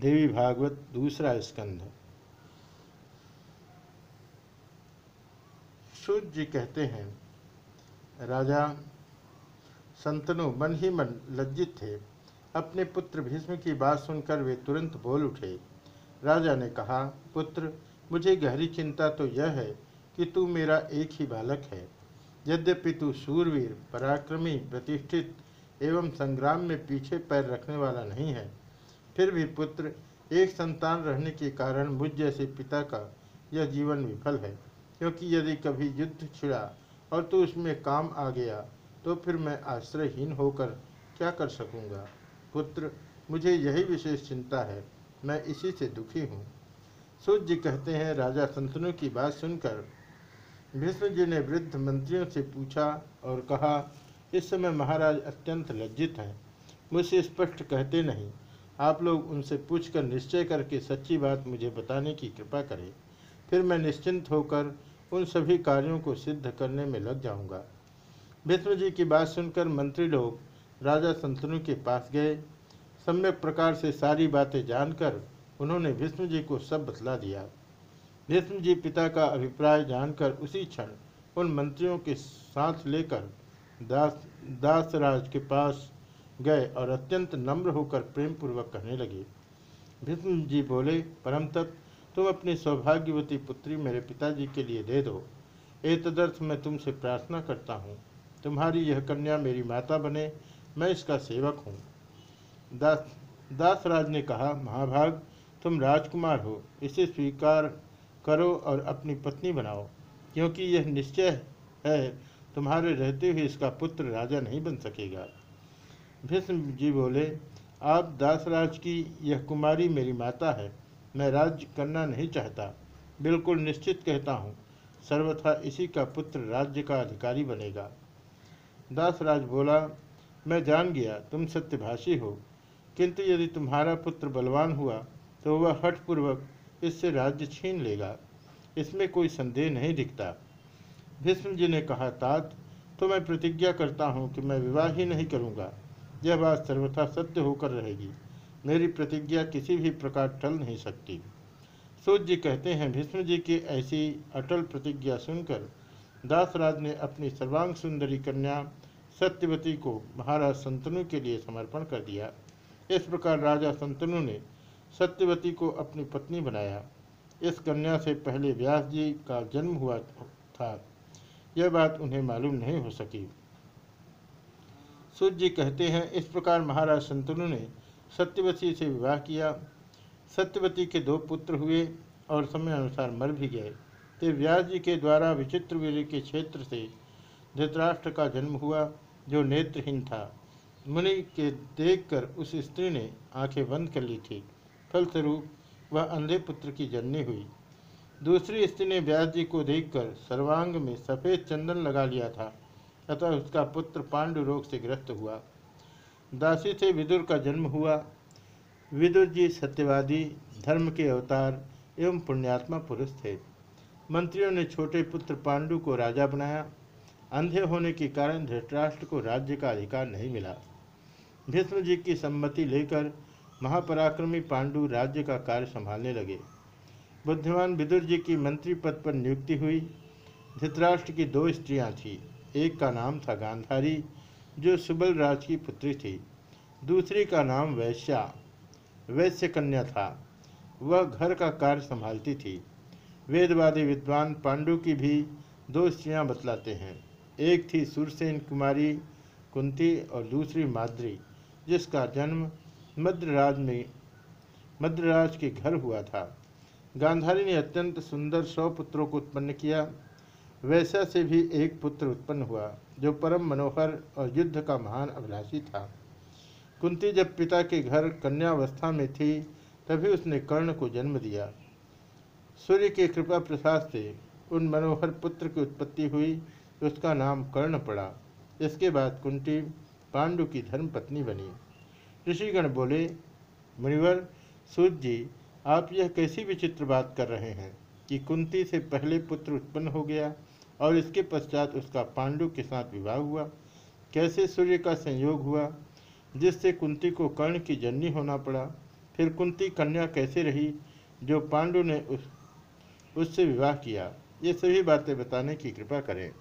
देवी भागवत दूसरा स्कंध। सूर्य जी कहते हैं, राजा, संतनु मन ही मन लज्जित थे। अपने पुत्र भीष्म की बात सुनकर वे तुरंत बोल उठे। राजा ने कहा, पुत्र, मुझे गहरी चिंता तो यह है कि तू मेरा एक ही बालक है। यद्यपि तू सूरवीर पराक्रमी, प्रतिष्ठित एवं संग्राम में पीछे पैर रखने वाला नहीं है फिर भी पुत्र एक संतान रहने के कारण मुझ जैसे पिता का यह जीवन विफल है। क्योंकि यदि कभी युद्ध छिड़ा और तू उसमें काम आ गया तो फिर मैं आश्रयहीन होकर क्या कर सकूँगा? पुत्र, मुझे यही विशेष चिंता है। मैं इसी से दुखी हूँ। सूर्य कहते हैं, राजा संतनु की बात सुनकर भीष्म जी ने वृद्ध मंत्रियों से पूछा और कहा, इस समय महाराज अत्यंत लज्जित हैं। मुझसे स्पष्ट कहते नहीं आप लोग उनसे पूछकर निश्चय करके सच्ची बात मुझे बताने की कृपा करें। फिर मैं निश्चिंत होकर उन सभी कार्यों को सिद्ध करने में लग जाऊँगा। विष्णु जी की बात सुनकर मंत्री लोग राजा संतनु के पास गए। सम्यक प्रकार से सारी बातें जानकर उन्होंने विष्णु जी को सब बतला दिया। भीष्म जी पिता का अभिप्राय जानकर उसी क्षण उन मंत्रियों के साथ लेकर दास, दासराज के पास गए और अत्यंत नम्र होकर प्रेम पूर्वक कहने लगे भीष्म जी बोले, परम तत्, तुम अपनी सौभाग्यवती पुत्री मेरे पिताजी के लिए दे दो। ए तदर्थ मैं तुमसे प्रार्थना करता हूँ। तुम्हारी यह कन्या मेरी माता बने, मैं इसका सेवक हूँ। दास, दासराज ने कहा, महाभाग, तुम राजकुमार हो। इसे स्वीकार करो और अपनी पत्नी बनाओ, क्योंकि यह निश्चय है, तुम्हारे रहते हुए इसका पुत्र राजा नहीं बन सकेगा। भीष्म जी बोले, आप दासराज की यह कुमारी मेरी माता है, मैं राज्य करना नहीं चाहता। बिल्कुल निश्चित कहता हूँ, सर्वथा इसी का पुत्र राज्य का अधिकारी बनेगा। दासराज बोला, मैं जान गया, तुम सत्यभाषी हो। किंतु यदि तुम्हारा पुत्र बलवान हुआ तो वह हठपूर्वक इससे राज्य छीन लेगा। इसमें कोई संदेह नहीं दिखता। भीष्म जी ने कहा, तात तो मैं प्रतिज्ञा करता हूँ कि मैं विवाह ही नहीं करूँगा। यह बात सर्वथा सत्य होकर रहेगी। मेरी प्रतिज्ञा किसी भी प्रकार टल नहीं सकती। सूर्य जी कहते हैं भीष्म जी की ऐसी अटल प्रतिज्ञा सुनकर दासराज ने अपनी सर्वांग सुंदरी कन्या सत्यवती को महाराज संतनु के लिए समर्पण कर दिया। इस प्रकार राजा संतनु ने सत्यवती को अपनी पत्नी बनाया। इस कन्या से पहले व्यास जी का जन्म हुआ था। यह बात उन्हें मालूम नहीं हो सकी। सूर्य जी कहते हैं, इस प्रकार महाराज संतनु ने सत्यवती से विवाह किया। सत्यवती के दो पुत्र हुए और समय अनुसार मर भी गए। फिर व्यास जी के द्वारा विचित्रवीर के क्षेत्र से धृतराष्ट्र का जन्म हुआ, जो नेत्रहीन था। मुनि के देखकर उस स्त्री ने आँखें बंद कर ली थी। फलस्वरूप वह अंधे पुत्र की जननी हुई। दूसरी स्त्री ने व्यास जी को देखकर सर्वांग में सफ़ेद चंदन लगा लिया था। अतः उसका पुत्र पांडु रोग से ग्रस्त हुआ। दासी से विदुर का जन्म हुआ। विदुर जी सत्यवादी, धर्म के अवतार एवं पुण्यात्मा पुरुष थे। मंत्रियों ने छोटे पुत्र पांडु को राजा बनाया। अंधे होने के कारण धृतराष्ट्र को राज्य का अधिकार नहीं मिला। भीष्म जी की सम्मति लेकर महापराक्रमी पांडु राज्य का कार्य संभालने लगे। बुद्धिमान विदुर जी की मंत्री पद पर नियुक्ति हुई। धृतराष्ट्र की दो स्त्रियाँ थीं। एक का नाम था गांधारी, जो सुबल राज की पुत्री थी। दूसरी का नाम वैश्या, वैश्य कन्या था। वह घर का कार्य संभालती थी। वेदवादी विद्वान पांडु की भी दो स्त्रियाँ बतलाते हैं। एक थी सुरसेन कुमारी कुंती और दूसरी माद्री, जिसका जन्म मद्रराज में मद्रराज के घर हुआ था। गांधारी ने अत्यंत सुंदर सौ पुत्रों को उत्पन्न किया। वैसा से भी एक पुत्र उत्पन्न हुआ, जो परम मनोहर और युद्ध का महान अभिलाषी था। कुंती जब पिता के घर कन्यावस्था में थी, तभी उसने कर्ण को जन्म दिया। सूर्य के कृपा प्रसाद से उन मनोहर पुत्र की उत्पत्ति हुई, उसका नाम कर्ण पड़ा। इसके बाद कुंती पांडु की धर्म पत्नी बनी। ऋषिगण बोले, मुनिवर सूर्य जी, आप यह कैसी विचित्र बात कर रहे हैं? कि कुंती से पहले पुत्र उत्पन्न हो गया और इसके पश्चात उसका पांडु के साथ विवाह हुआ। कैसे सूर्य का संयोग हुआ, जिससे कुंती को कर्ण की जननी होना पड़ा। फिर कुंती कन्या कैसे रही, जो पांडु ने उस, उससे विवाह किया। ये सभी बातें बताने की कृपा करें।